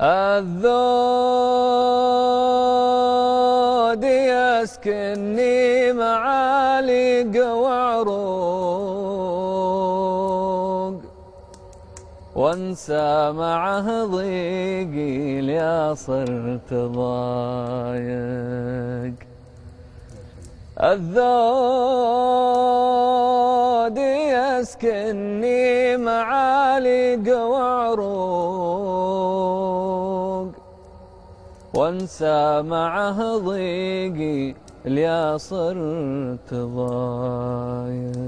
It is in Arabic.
الذود يسكنني معالق وعروق وانسى معه ضيقي ليا صرت ضايق الذود يسكنني معالق وعروق وانسى معه ضيقي ليا صرت ضايق